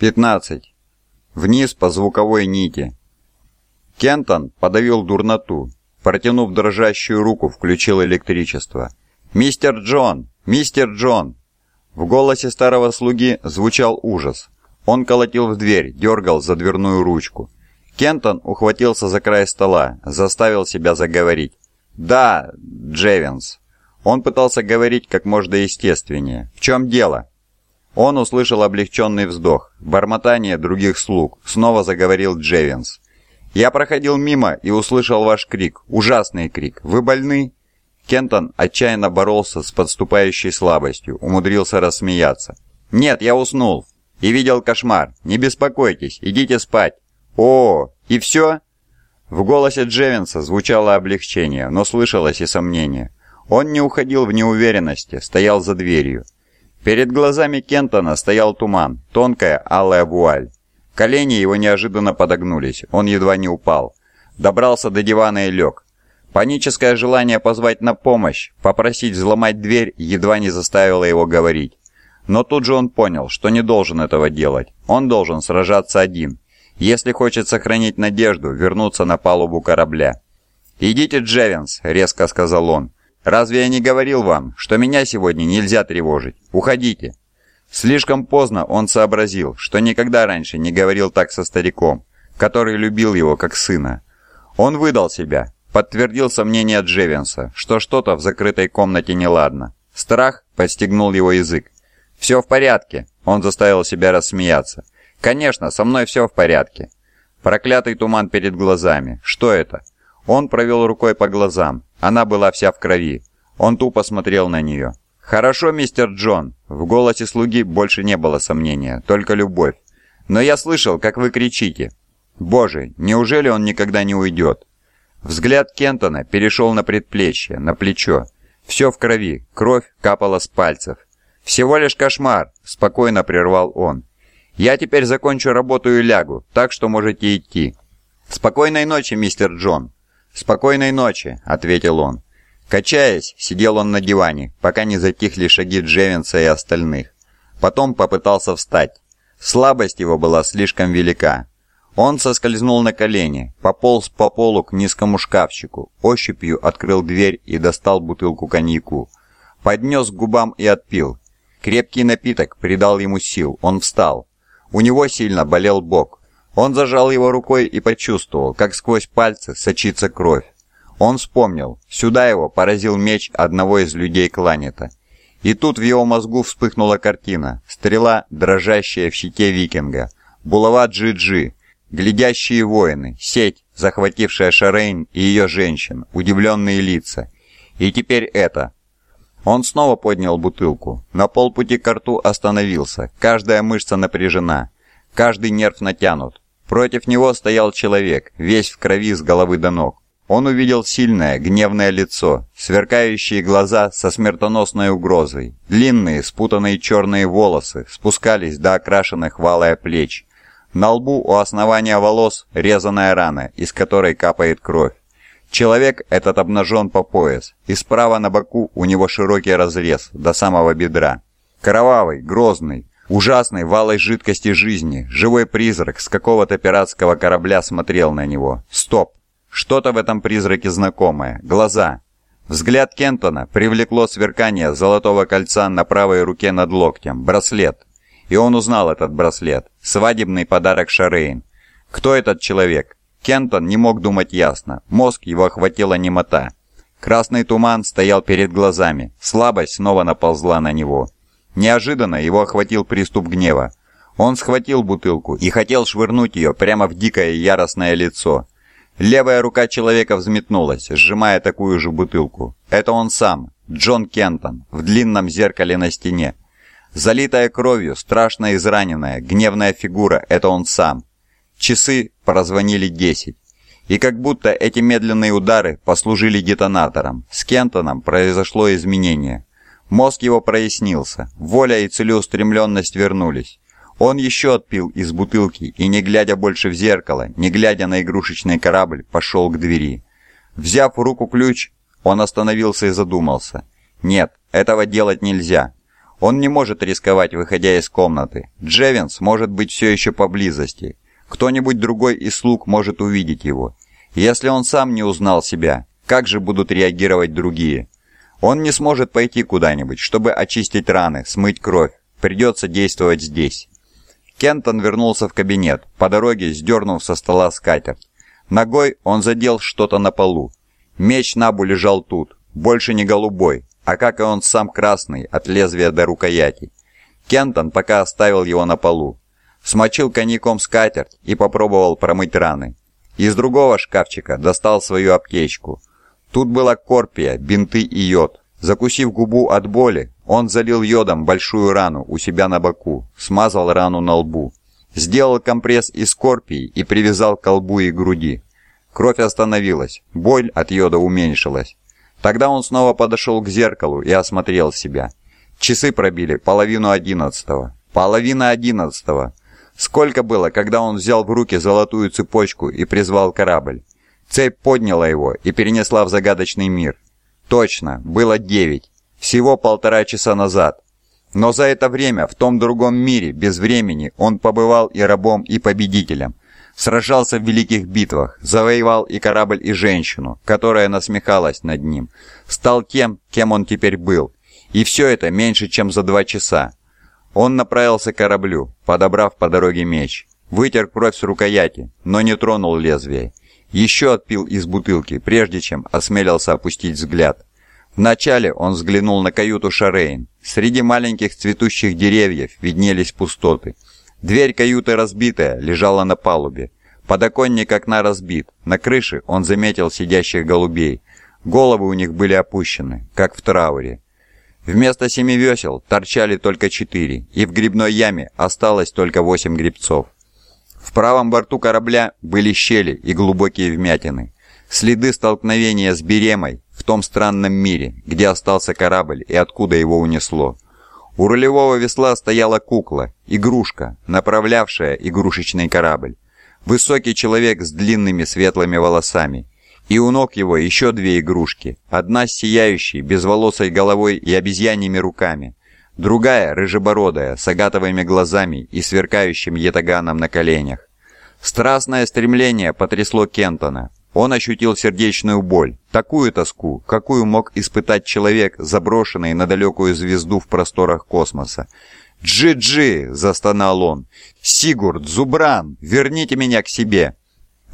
15. Вниз по звуковой нити. Кентон подавил дурноту. Протянув дрожащую руку, включил электричество. «Мистер Джон! Мистер Джон!» В голосе старого слуги звучал ужас. Он колотил в дверь, дергал за дверную ручку. Кентон ухватился за край стола, заставил себя заговорить. «Да, Джевинс». Он пытался говорить как можно естественнее. «В чем дело?» Он услышал облегченный вздох, бормотание других слуг. Снова заговорил Джевинс. «Я проходил мимо и услышал ваш крик. Ужасный крик. Вы больны?» Кентон отчаянно боролся с подступающей слабостью, умудрился рассмеяться. «Нет, я уснул. И видел кошмар. Не беспокойтесь, идите спать. О, и все?» В голосе Джевинса звучало облегчение, но слышалось и сомнение. Он не уходил в неуверенности, стоял за дверью. Перед глазами Кентона стоял туман, тонкая алая вуаль. Колени его неожиданно подогнулись, он едва не упал. Добрался до дивана и лег. Паническое желание позвать на помощь, попросить взломать дверь, едва не заставило его говорить. Но тут же он понял, что не должен этого делать. Он должен сражаться один. Если хочет сохранить надежду, вернуться на палубу корабля. «Идите, Джевенс», — резко сказал он. Разве я не говорил вам, что меня сегодня нельзя тревожить? Уходите!» Слишком поздно он сообразил, что никогда раньше не говорил так со стариком, который любил его как сына. Он выдал себя, подтвердил сомнения Джевенса, что что-то в закрытой комнате неладно. Страх подстегнул его язык. «Все в порядке», — он заставил себя рассмеяться. «Конечно, со мной все в порядке». Проклятый туман перед глазами. Что это? Он провел рукой по глазам. Она была вся в крови. Он тупо смотрел на нее. «Хорошо, мистер Джон». В голосе слуги больше не было сомнения, только любовь. «Но я слышал, как вы кричите». «Боже, неужели он никогда не уйдет?» Взгляд Кентона перешел на предплечье, на плечо. Все в крови, кровь капала с пальцев. «Всего лишь кошмар», — спокойно прервал он. «Я теперь закончу работу и лягу, так что можете идти». «Спокойной ночи, мистер Джон». «Спокойной ночи», — ответил он. Качаясь, сидел он на диване, пока не затихли шаги Джевинса и остальных. Потом попытался встать. Слабость его была слишком велика. Он соскользнул на колени, пополз по полу к низкому шкафчику, ощупью открыл дверь и достал бутылку коньяку. Поднес к губам и отпил. Крепкий напиток придал ему сил, он встал. У него сильно болел бок. Он зажал его рукой и почувствовал, как сквозь пальцы сочится кровь. Он вспомнил, сюда его поразил меч одного из людей Кланета. И тут в его мозгу вспыхнула картина. Стрела, дрожащая в щите викинга. Булава Джи-Джи. Глядящие воины. Сеть, захватившая Шарейн и ее женщин. Удивленные лица. И теперь это. Он снова поднял бутылку. На полпути к рту остановился. Каждая мышца напряжена. Каждый нерв натянут. Против него стоял человек, весь в крови с головы до ног. Он увидел сильное, гневное лицо, сверкающие глаза со смертоносной угрозой. Длинные, спутанные черные волосы спускались до окрашенных валая плеч. На лбу у основания волос резаная рана, из которой капает кровь. Человек этот обнажен по пояс, и справа на боку у него широкий разрез до самого бедра. Кровавый, грозный, Ужасный валой жидкости жизни, живой призрак с какого-то пиратского корабля смотрел на него. Стоп! Что-то в этом призраке знакомое. Глаза. Взгляд Кентона привлекло сверкание золотого кольца на правой руке над локтем. Браслет. И он узнал этот браслет. Свадебный подарок Шарейн. Кто этот человек? Кентон не мог думать ясно. Мозг его охватила немота. Красный туман стоял перед глазами. Слабость снова наползла на него. Неожиданно его охватил приступ гнева. Он схватил бутылку и хотел швырнуть ее прямо в дикое яростное лицо. Левая рука человека взметнулась, сжимая такую же бутылку. Это он сам, Джон Кентон, в длинном зеркале на стене. Залитая кровью, страшно израненная, гневная фигура – это он сам. Часы прозвонили десять. И как будто эти медленные удары послужили детонатором. С Кентоном произошло изменение. Мозг его прояснился, воля и целеустремленность вернулись. Он еще отпил из бутылки и, не глядя больше в зеркало, не глядя на игрушечный корабль, пошел к двери. Взяв в руку ключ, он остановился и задумался. Нет, этого делать нельзя. Он не может рисковать, выходя из комнаты. Джевинс может быть все еще поблизости. Кто-нибудь другой из слуг может увидеть его. Если он сам не узнал себя, как же будут реагировать другие? Он не сможет пойти куда-нибудь, чтобы очистить раны, смыть кровь. Придется действовать здесь. Кентон вернулся в кабинет, по дороге сдернув со стола скатерть. Ногой он задел что-то на полу. Меч Набу лежал тут, больше не голубой, а как и он сам красный, от лезвия до рукояти. Кентон пока оставил его на полу. Смочил коньяком скатерть и попробовал промыть раны. Из другого шкафчика достал свою аптечку. Тут была корпия, бинты и йод. Закусив губу от боли, он залил йодом большую рану у себя на боку, смазал рану на лбу. Сделал компресс из корпии и привязал к колбу и груди. Кровь остановилась, боль от йода уменьшилась. Тогда он снова подошел к зеркалу и осмотрел себя. Часы пробили половину одиннадцатого. Половина одиннадцатого. Сколько было, когда он взял в руки золотую цепочку и призвал корабль? Цепь подняла его и перенесла в загадочный мир. Точно, было девять. Всего полтора часа назад. Но за это время, в том другом мире, без времени, он побывал и рабом, и победителем. Сражался в великих битвах, завоевал и корабль, и женщину, которая насмехалась над ним. Стал тем, кем он теперь был. И все это меньше, чем за два часа. Он направился к кораблю, подобрав по дороге меч. Вытер кровь с рукояти, но не тронул лезвие. Еще отпил из бутылки, прежде чем осмелился опустить взгляд. Вначале он взглянул на каюту Шарейн. Среди маленьких цветущих деревьев виднелись пустоты. Дверь каюты разбитая, лежала на палубе. Подоконник окна разбит. На крыше он заметил сидящих голубей. Головы у них были опущены, как в трауре. Вместо семи весел торчали только четыре, и в грибной яме осталось только восемь грибцов. В правом борту корабля были щели и глубокие вмятины. Следы столкновения с Беремой в том странном мире, где остался корабль и откуда его унесло. У рулевого весла стояла кукла, игрушка, направлявшая игрушечный корабль. Высокий человек с длинными светлыми волосами. И у ног его еще две игрушки. Одна с сияющей, безволосой головой и обезьяньими руками. Другая, рыжебородая, с агатовыми глазами и сверкающим ятаганом на коленях. Страстное стремление потрясло Кентона. Он ощутил сердечную боль, такую тоску, какую мог испытать человек, заброшенный на далекую звезду в просторах космоса. «Джи-джи!» – застонал он. «Сигурд! Зубран! Верните меня к себе!»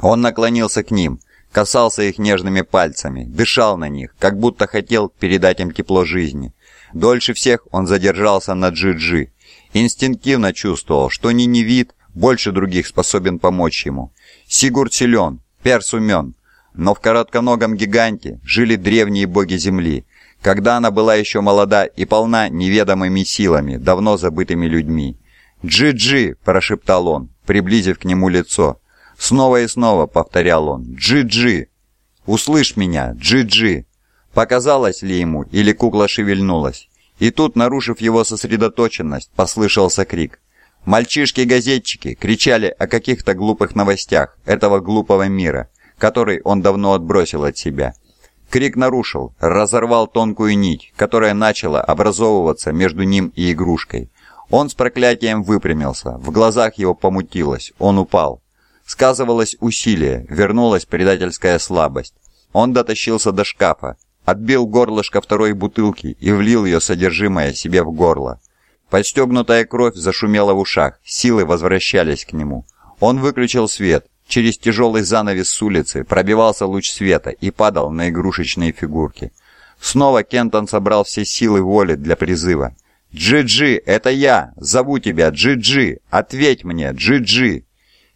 Он наклонился к ним, касался их нежными пальцами, дышал на них, как будто хотел передать им тепло жизни. Дольше всех он задержался на Джи-джи. Инстинктивно чувствовал, что ни Невид больше других способен помочь ему. Сигурд силен, Перс умен, но в коротконогом гиганте жили древние боги Земли, когда она была еще молода и полна неведомыми силами, давно забытыми людьми. «Джи-джи!» – прошептал он, приблизив к нему лицо. Снова и снова повторял он «Джи-джи!» «Услышь меня, Джи-джи!» Показалось ли ему, или кукла шевельнулась? И тут, нарушив его сосредоточенность, послышался крик. Мальчишки-газетчики кричали о каких-то глупых новостях этого глупого мира, который он давно отбросил от себя. Крик нарушил, разорвал тонкую нить, которая начала образовываться между ним и игрушкой. Он с проклятием выпрямился, в глазах его помутилось, он упал. Сказывалось усилие, вернулась предательская слабость. Он дотащился до шкафа, отбил горлышко второй бутылки и влил ее содержимое себе в горло. Подстегнутая кровь зашумела в ушах, силы возвращались к нему. Он выключил свет. Через тяжелый занавес с улицы пробивался луч света и падал на игрушечные фигурки. Снова Кентон собрал все силы воли для призыва. «Джи-Джи, это я! Зову тебя, Джи-Джи! Ответь мне, Джи-Джи!»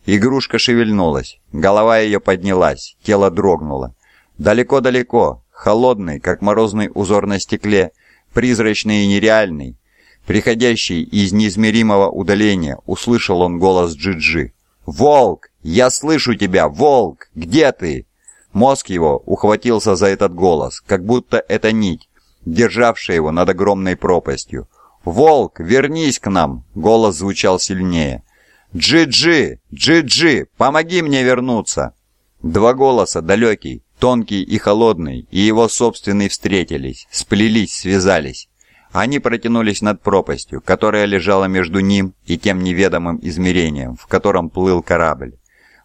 Игрушка шевельнулась, голова ее поднялась, тело дрогнуло. Далеко-далеко, холодный, как морозный узор на стекле, призрачный и нереальный, приходящий из неизмеримого удаления, услышал он голос Джиджи. «Волк! Я слышу тебя! Волк! Где ты?» Мозг его ухватился за этот голос, как будто это нить, державшая его над огромной пропастью. «Волк, вернись к нам!» — голос звучал сильнее. «Джи-джи! Джи-джи! Помоги мне вернуться!» Два голоса, далекий, тонкий и холодный, и его собственный встретились, сплелись, связались. Они протянулись над пропастью, которая лежала между ним и тем неведомым измерением, в котором плыл корабль.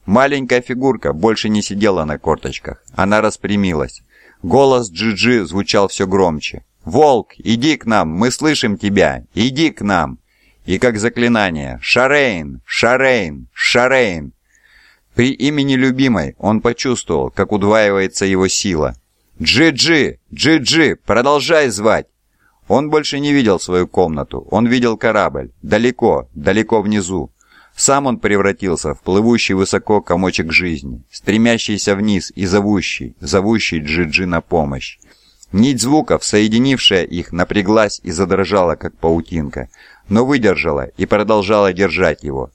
Маленькая фигурка больше не сидела на корточках. Она распрямилась. Голос Джиджи -Джи звучал все громче. «Волк, иди к нам, мы слышим тебя! Иди к нам!» И как заклинание «Шарейн! Шарейн! Шарейн!» При имени любимой он почувствовал, как удваивается его сила. «Джи-Джи! Джи-Джи! Продолжай звать!» Он больше не видел свою комнату, он видел корабль, далеко, далеко внизу. Сам он превратился в плывущий высоко комочек жизни, стремящийся вниз и зовущий, зовущий Джиджи -Джи на помощь. Нить звуков, соединившая их, напряглась и задрожала, как паутинка, но выдержала и продолжала держать его.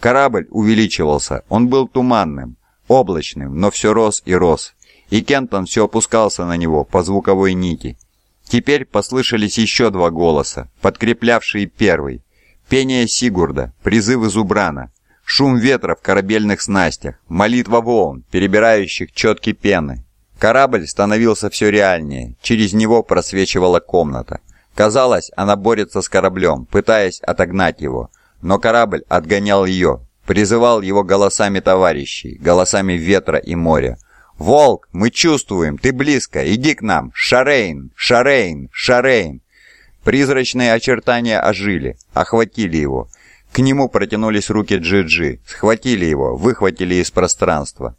Корабль увеличивался, он был туманным, облачным, но все рос и рос, и Кентон все опускался на него по звуковой нити. Теперь послышались еще два голоса, подкреплявшие первый, Пение Сигурда, призывы Зубрана, шум ветра в корабельных снастях, молитва волн, перебирающих четки пены. Корабль становился все реальнее, через него просвечивала комната. Казалось, она борется с кораблем, пытаясь отогнать его, но корабль отгонял ее, призывал его голосами товарищей, голосами ветра и моря. «Волк, мы чувствуем, ты близко, иди к нам! Шарейн! Шарейн! Шарейн!» Призрачные очертания ожили, охватили его. К нему протянулись руки Джиджи, схватили его, выхватили из пространства.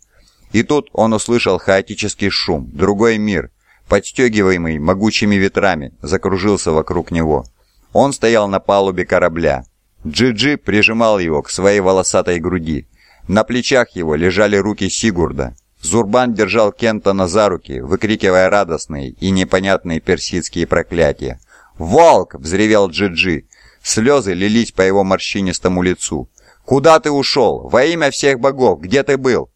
И тут он услышал хаотический шум, другой мир, подстегиваемый могучими ветрами, закружился вокруг него. Он стоял на палубе корабля. Джиджи прижимал его к своей волосатой груди. На плечах его лежали руки Сигурда. Зурбан держал Кентона за руки, выкрикивая радостные и непонятные персидские проклятия. «Волк!» — взревел Джиджи. Слезы лились по его морщинистому лицу. «Куда ты ушел? Во имя всех богов! Где ты был?»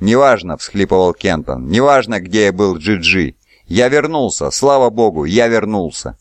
«Неважно», — всхлипывал Кентон. «Неважно, где я был, Джиджи. Я вернулся, слава богу, я вернулся».